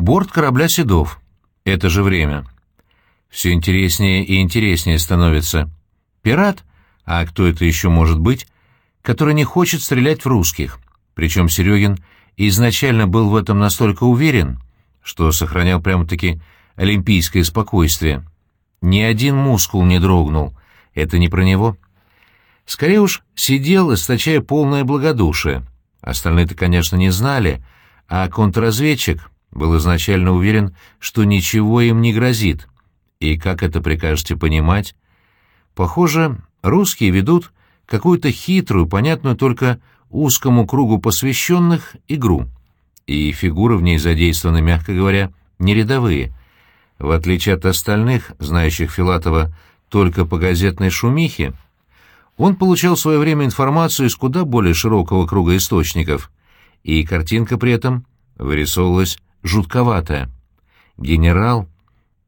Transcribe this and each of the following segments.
Борт корабля Седов. Это же время. Все интереснее и интереснее становится. Пират, а кто это еще может быть, который не хочет стрелять в русских. Причем Серегин изначально был в этом настолько уверен, что сохранял прямо-таки олимпийское спокойствие. Ни один мускул не дрогнул. Это не про него. Скорее уж сидел, источая полное благодушие. Остальные-то, конечно, не знали, а контрразведчик был изначально уверен, что ничего им не грозит. И как это прикажете понимать? Похоже, русские ведут какую-то хитрую, понятную только узкому кругу посвященных, игру. И фигуры в ней задействованы, мягко говоря, не рядовые. В отличие от остальных, знающих Филатова только по газетной шумихе, он получал в свое время информацию из куда более широкого круга источников, и картинка при этом вырисовывалась жутковатая. Генерал —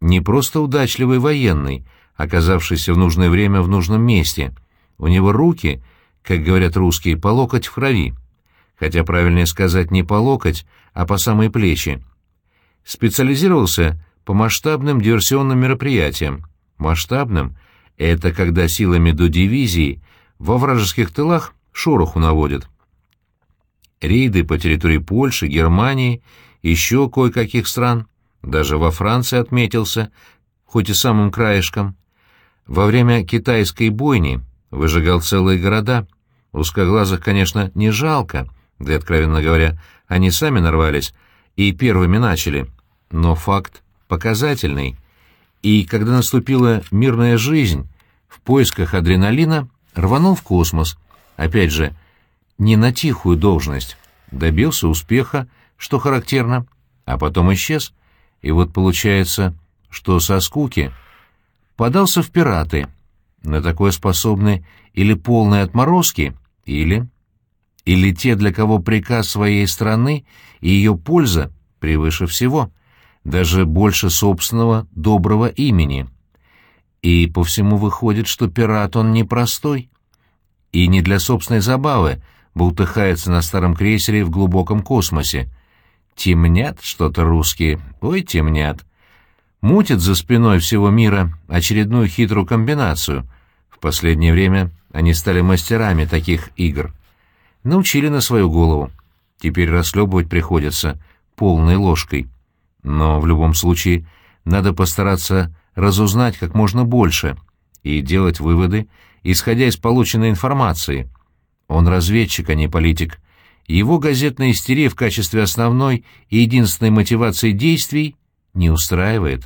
не просто удачливый военный, оказавшийся в нужное время в нужном месте. У него руки, как говорят русские, по локоть в крови. Хотя правильнее сказать не по локоть, а по самые плечи. Специализировался по масштабным диверсионным мероприятиям. Масштабным — это когда силами до дивизии во вражеских тылах шороху наводят. Рейды по территории Польши, Германии еще кое-каких стран, даже во Франции отметился, хоть и самым краешком. Во время китайской бойни выжигал целые города. Узкоглазых, конечно, не жалко, да и, откровенно говоря, они сами нарвались и первыми начали, но факт показательный. И когда наступила мирная жизнь, в поисках адреналина рванул в космос, опять же, не на тихую должность, добился успеха, что характерно, а потом исчез. И вот получается, что со скуки подался в пираты. На такое способны или полные отморозки, или... Или те, для кого приказ своей страны и ее польза превыше всего, даже больше собственного доброго имени. И по всему выходит, что пират он непростой. И не для собственной забавы бултыхается на старом крейсере в глубоком космосе, Темнят что-то русские, ой, темнят. Мутят за спиной всего мира очередную хитрую комбинацию. В последнее время они стали мастерами таких игр. Научили на свою голову. Теперь расхлебывать приходится полной ложкой. Но в любом случае надо постараться разузнать как можно больше и делать выводы, исходя из полученной информации. Он разведчик, а не политик — его газетная истерия в качестве основной и единственной мотивации действий не устраивает.